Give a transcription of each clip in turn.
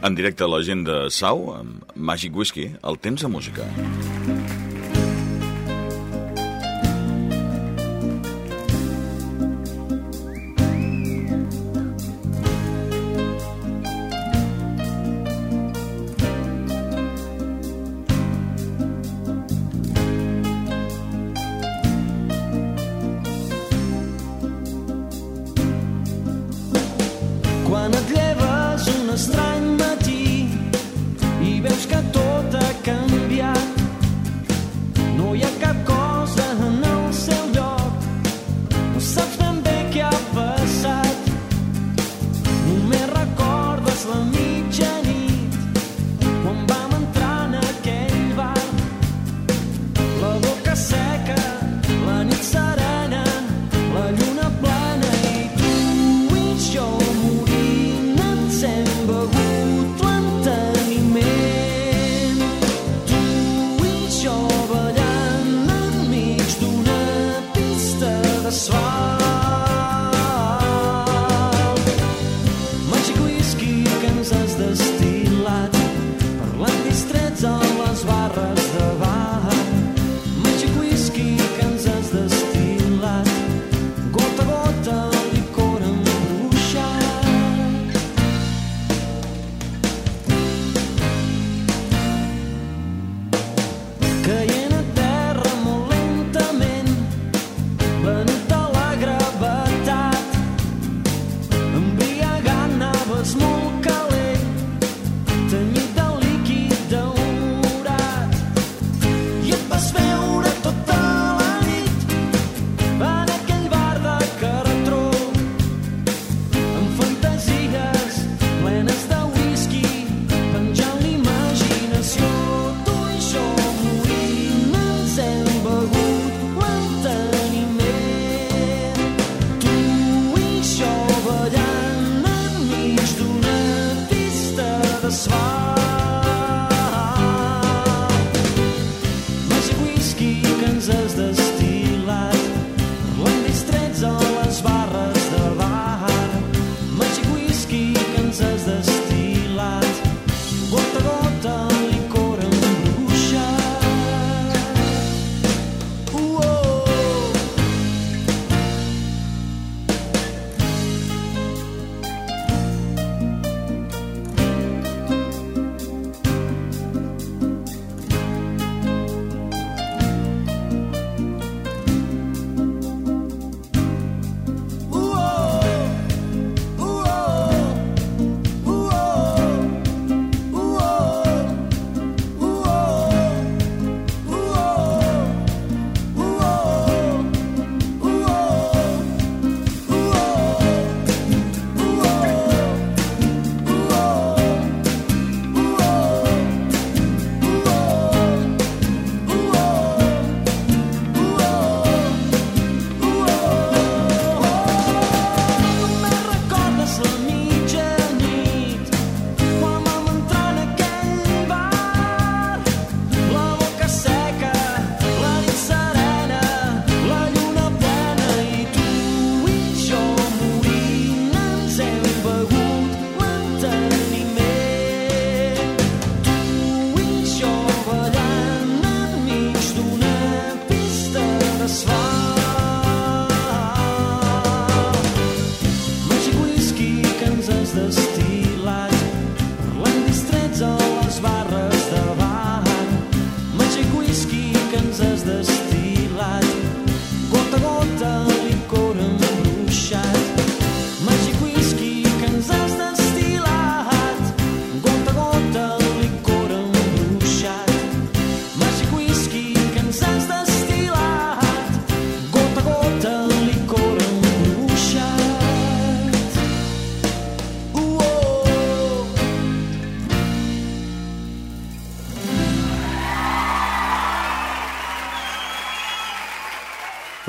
En directe a la gent de Sau, amb Magic Whisky, el temps de música.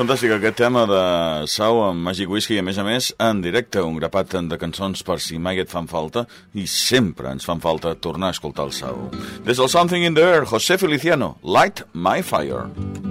Fantàstic aquest tema de Sau amb Magic Whisky, a més a més, en directe, un grapat de cançons per si mai et fan falta, i sempre ens fan falta tornar a escoltar el Sau. Des del Something in the Air, José Feliciano, Light My Fire.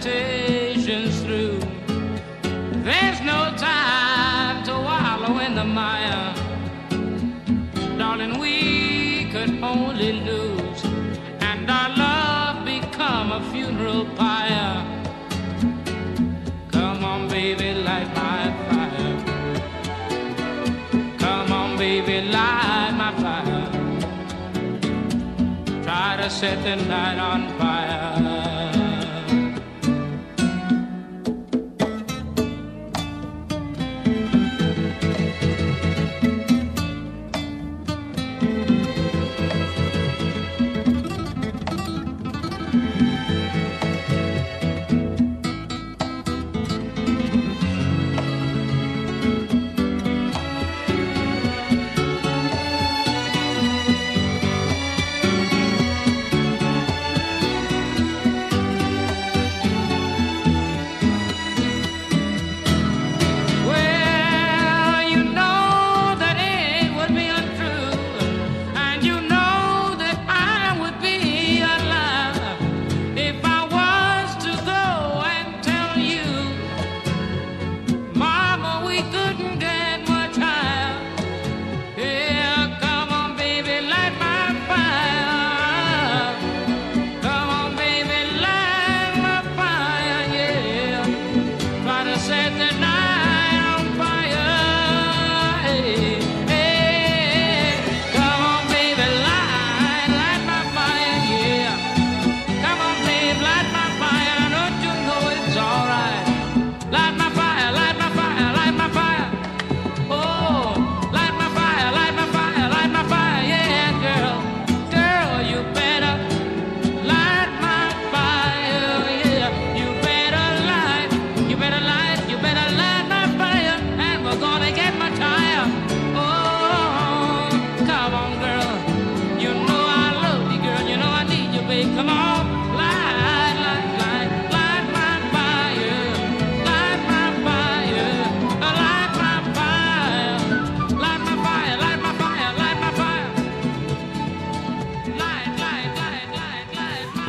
for hesitation's through. There's no time to wallow in the mire. Darling, we could only lose, and our love become a funeral pyre. Come on, baby, light my fire. Come on, baby, light my fire. Try to set the night on fire.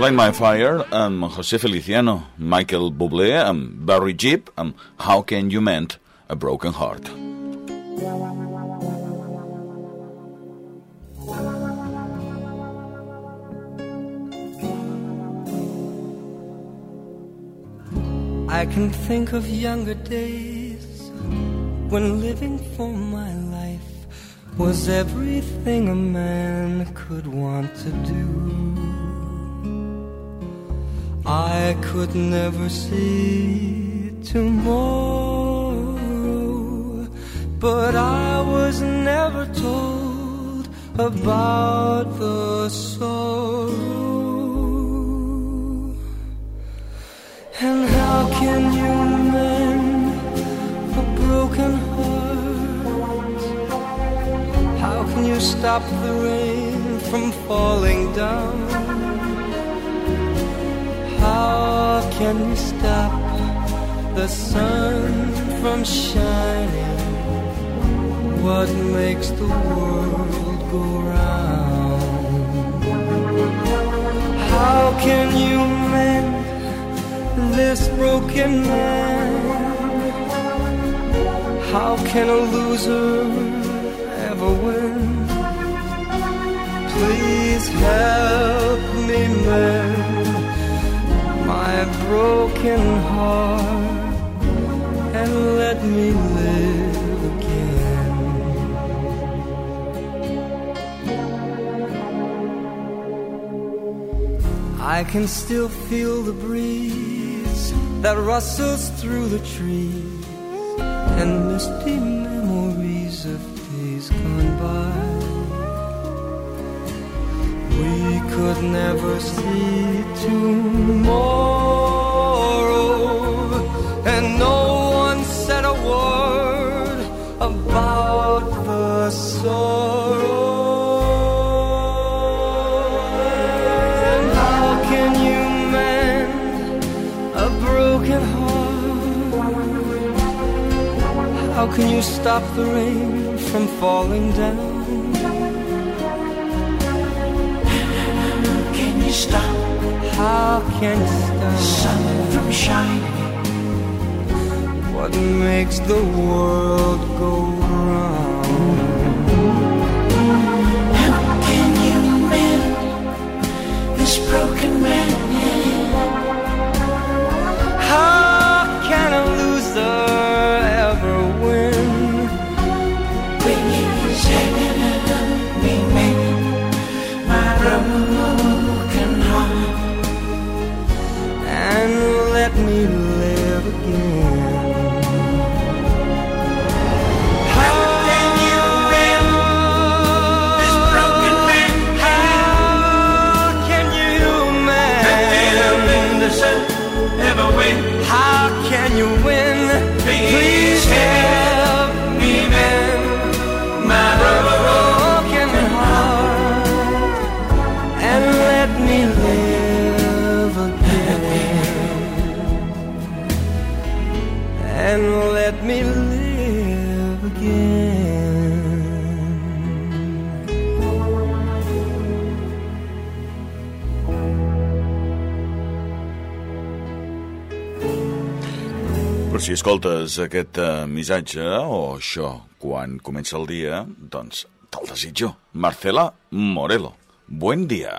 Light. My Fire amb José Feliciano, Michael Bublé amb Barry Gibb amb How Can You Mend a Broken Heart. I can think of younger days when living for my life was everything a man could want to do. I could never see tomorrow, but I was never told about the sorrow. And how can you mend a broken heart? How can you stop the rain from falling down? How can you stop the sun from shining? What makes the world go round? How can you mend this broken man? How can a loser ever win? Please help me broken heart and let me live again. I can still feel the breeze that rustles through the trees and misty memories of days gone by. We could never see tomorrow, and no one said a word about the sorrow. How can you mend a broken heart? How can you stop the rain from falling down? Can you stop How can you stop? The sun from shining? What makes the world go round? How can you mend this broken man? Escoltes aquest eh, missatge o això quan comença el dia, doncs te'l desitjo. Marcela Morelo, buen dia.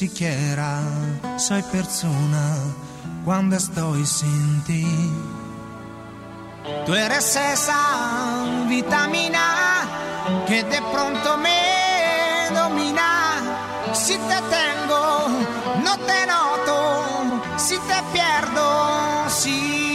Siquiera soy persona cuando estoy sin ti. Tú eres esa vitamina que de pronto me domina. Si te tengo, no te noto. Si te pierdo, sí.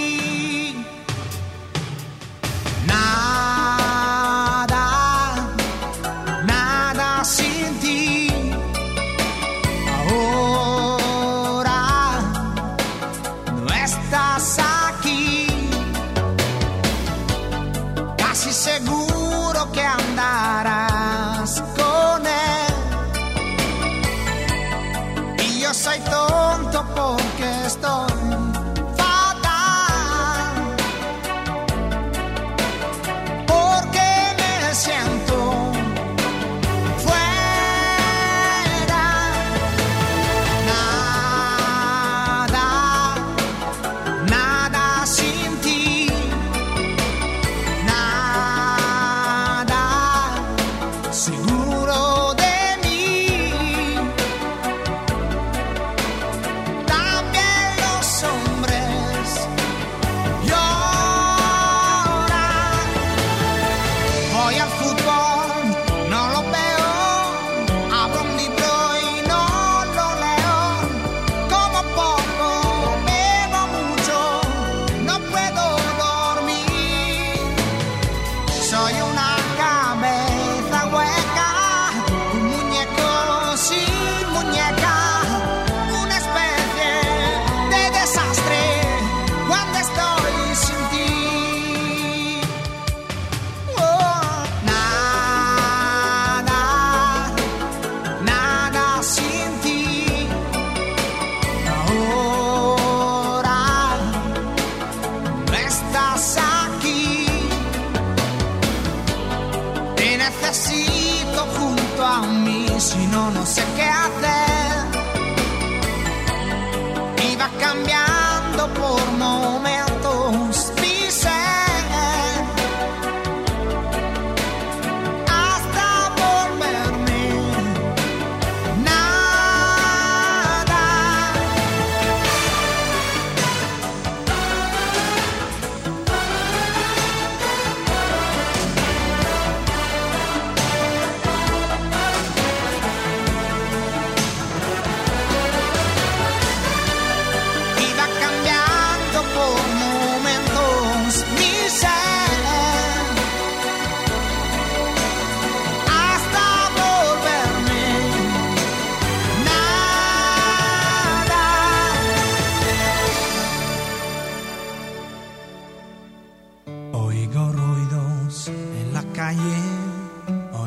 Si no, no sé qué hacer. Iba cambiando por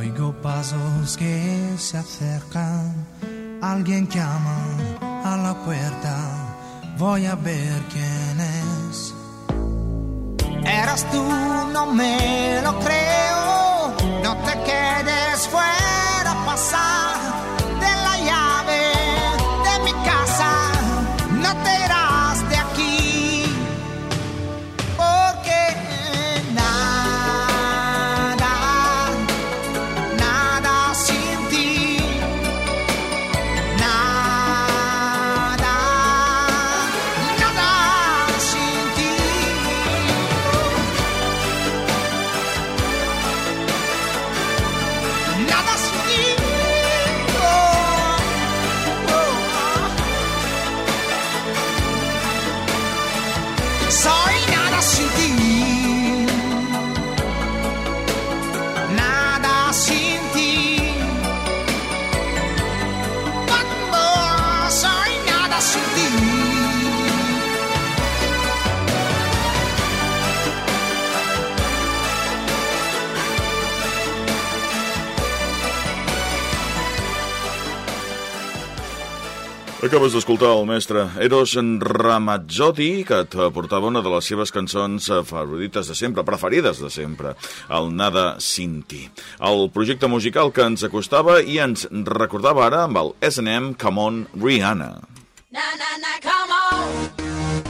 oigo pasos que se acercan, alguien llama a la puerta, voy a ver quién es. Eras tú, no me lo creo, no te quedes fuera, Acabes d'escoltar el mestre Eros Ramazzotti, que et portava una de les seves cançons favorites de sempre, preferides de sempre, el Nada Sin Ti. El projecte musical que ens acostava i ens recordava ara amb el S&M Come On Rihanna. Na na na, come on.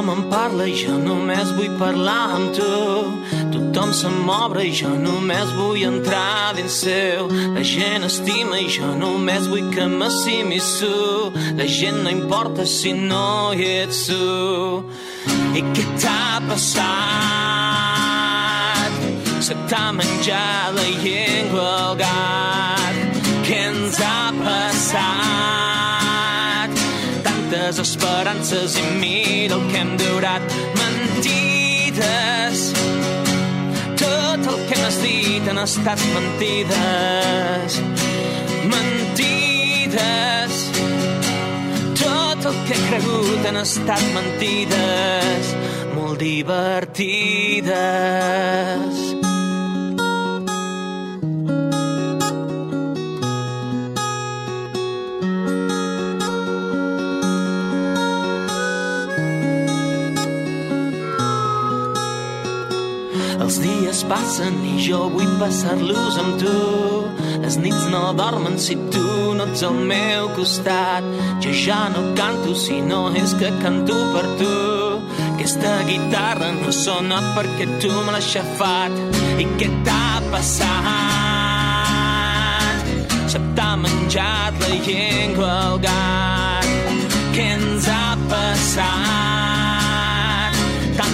Tothom em parla i jo només vull parlar amb tu. Tothom se m'obre i jo només vull entrar dins seu. La gent estima i jo només vull que m'estimis tu. La gent no importa si no hi ets tu. I què t'ha passat? Se t'ha menjat la llengua al gat. Què ens ha passat? Tantes esperances i mira el que hem durat. Mentides. Tot el que m'has dit han estat mentides. Mentides. Tot el que he cregut han estat mentides. Molt divertides. Passen i jo vull passar-los amb tu. Les nits no dormen si tu no ets al meu costat. Jo ja no canto si no és que canto per tu. Aquesta guitarra no sona perquè tu me l'has xafat. I què t'ha passat? Se t'ha menjat la llengua al gat. Què ens ha passat?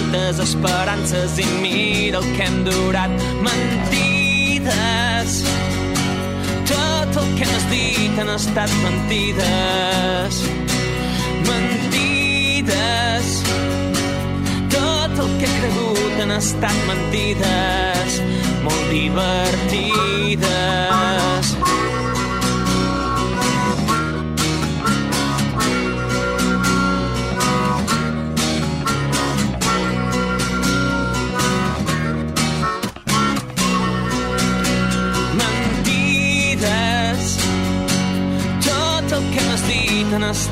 Tantes esperances i mira el que hem durat. Mentides. Tot el que m'has dit han estat mentides. Mentides. Tot el que he cregut han estat mentides. Molt divertides.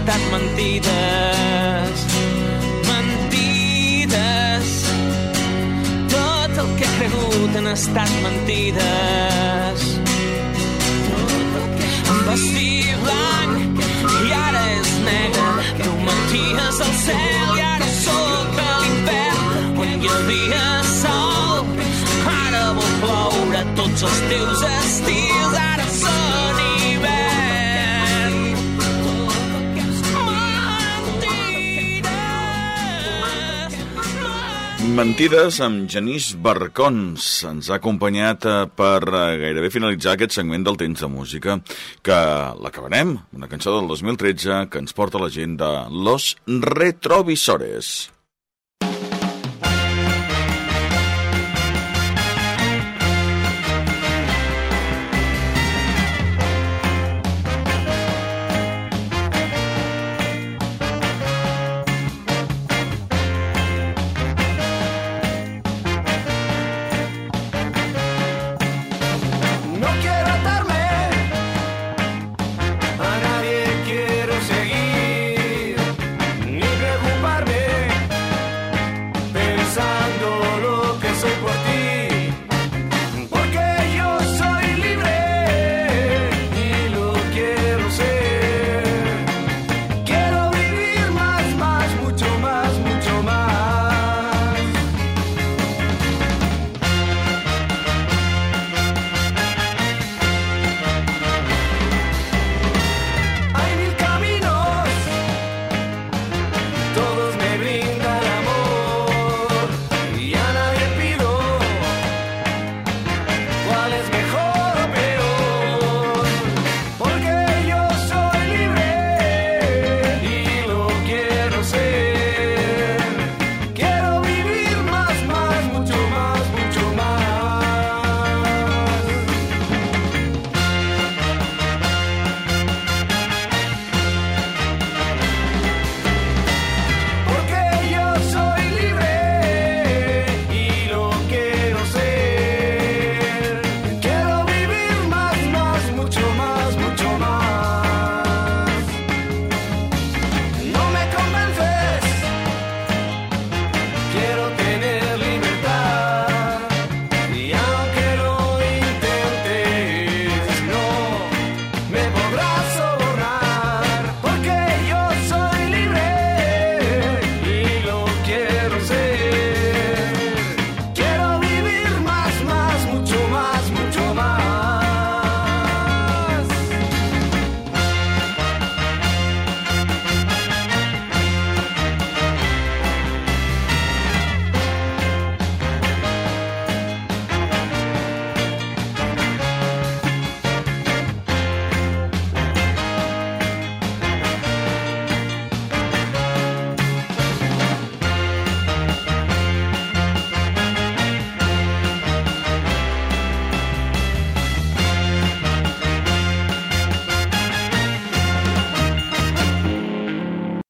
Estat mentides. Mentides. Tot el que he cregut han estat mentides. Em vestia blanc i ara és negre. Tu menties al cel i ara sóc a l'infern. On hi havia sol, ara vol ploure. Tots els teus estils Mentides. Amb Genís Barcons. Ens ha acompanyat eh, per eh, gairebé finalitzar aquest segment del temps de música, que l'acabarem, una cançó del 2013 que ens porta la gent de Los Retrovisores.